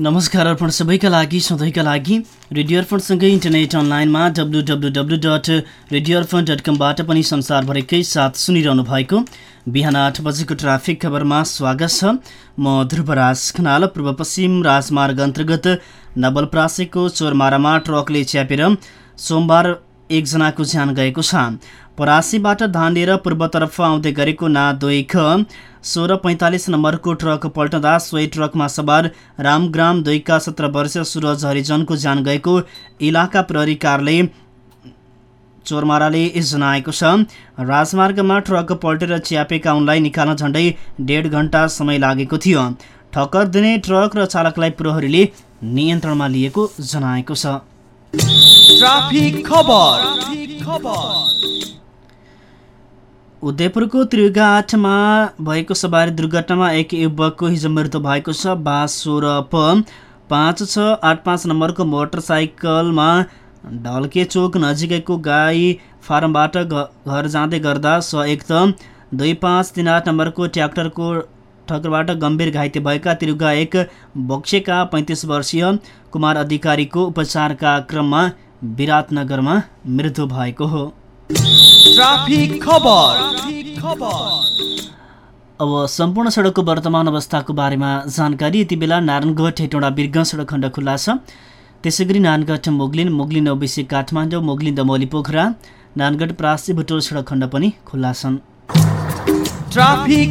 नमस्कार अर्पण सबैका लागि सधैँका लागि। रेडियो अर्पणसँगै इन्टरनेट अनलाइनमा W W W dot radio Arpan dot कमबाट पनि संसारभरिकै साथ सुनिरहनु भएको बिहान आठ बजेको ट्राफिक खबरमा स्वागत छ। म ध्रुवराज खनाल पूर्व पश्चिम राजमार्ग अन्तर्गत नवलप्रासीको चोरमारामा ट्रकले च्यापेर सोमबार एकजनाको ज्यान गएको छ। परासीबाट धान लिएर पूर्वतर्फ आउँदै गरेको ना दुई ख। सोह्र पैँतालिस नम्बरको ट्रक पल्टदा सोही ट्रकमा सवार रामग्राम दुईका सत्र वर्षीय सुरज हरिजनको ज्यान गएको इलाका प्रहरी कार्यालय चोरमाराले जनाएको छ। राजमार्गमा ट्रक पल्टेर च्यापेका उनलाई निकाल्न झण्डै डेढ घन्टा समय लागेको थियो। ठक्कर दिने ट्रक र चालकलाई प्रहरीले नियन्त्रणमा लिएको जनाएको छ। उदयपुरको त्रिगाठमा भएको सवारी दुर्घटनामा एक युवकको हिजो मृत्यु भएको छ। बासोर प पाँच छ आठ पाँच नम्बरको मोटरसाइकलमा ढल्के चोक नजिकैको गाई फार्मबाट घर जाँदै गर्दा स एक त दुई पाँच तिन आठ नम्बरको ट्र्याक्टरको ठक्करबाट गम्भीर घाइते भएका तिरुगा एक बक्सेका पैँतिस वर्षीय कुमार अधिकारीको उपचारका क्रममा विराटनगरमा मृत्यु भएको हो। अब सम्पूर्ण सडकको वर्तमान अवस्थाको बारेमा जानकारी। यति बेला नारायणगढ हेटौँडा बिर्ग सडक खण्ड खुल्ला छ। त्यसै गरी नानगढ मोगलिन मोगलिन ओबिसी काठमाडौँ मोगलिन दमौली पोखरा नानगढ प्रासी भुटोल सडक खण्ड पनि खुल्ला छन्। ट्राफिक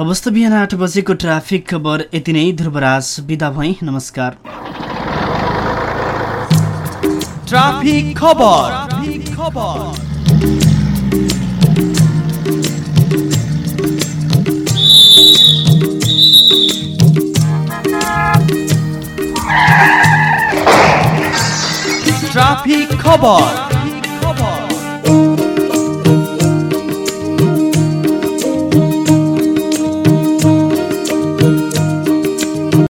अवस्था बिहान आठ बजेको ट्राफिक खबर यति नै। ध्रुवराज बिदा भई नमस्कार। ट्राफिक खबर ट्राफिक खबर।